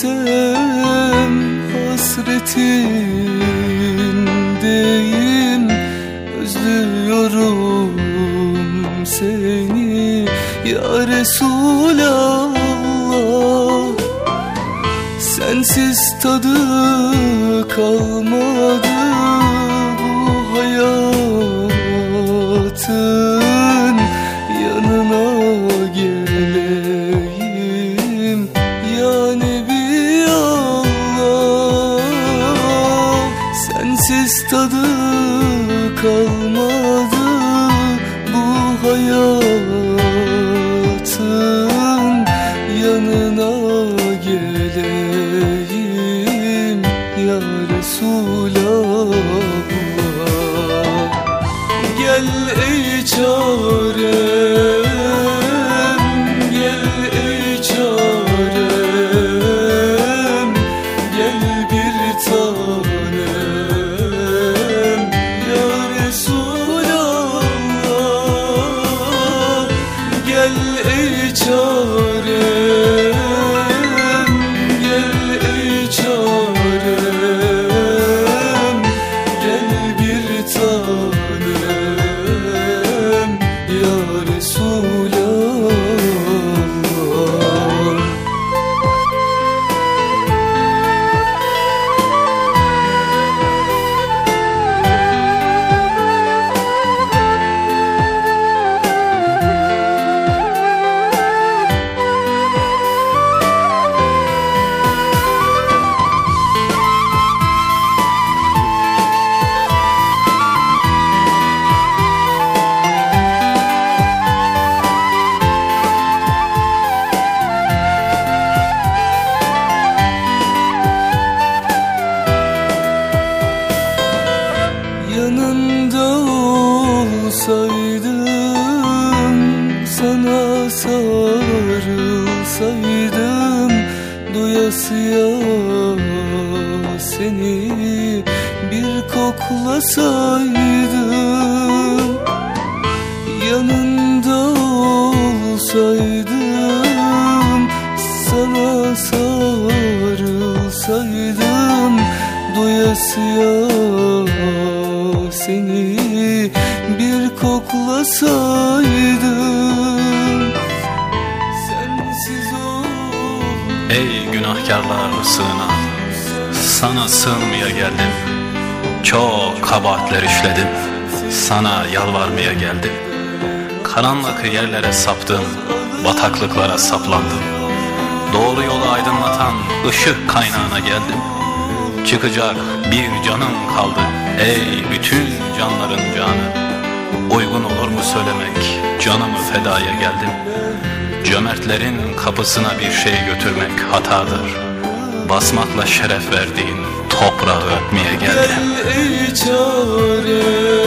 Sen hasretindeyim Özlüyorum seni. Ya Resulallah Sensiz tadı kalmadı. Tadı kalmadı bu hayatın Yanına geleyim ya Resulallah. Gel ey çarem Yanında olsaydım Sana sarılsaydım Doyasıya seni bir koklasaydım. Yanında olsaydım Sana sarılsaydım Doyasıya seni bir koklasaydım. Sensiz ol Ey günahkarlar sığınağı Sana sığınmaya geldim. Çok kabahatler işledim Sana yalvarmaya geldim. Karanlık yerlere saptım Bataklıklara saplandım. Doğru yolu aydınlatan ışık kaynağına geldim Çıkacak bir canım kaldı Ey bütün canların canı. Uygun olur mu söylemek Canımı fedaya geldim. Cömertlerin kapısına bir şey götürmek hatadır. Basmakla şeref verdiğin toprağı öpmeye geldim. Gel ey çarem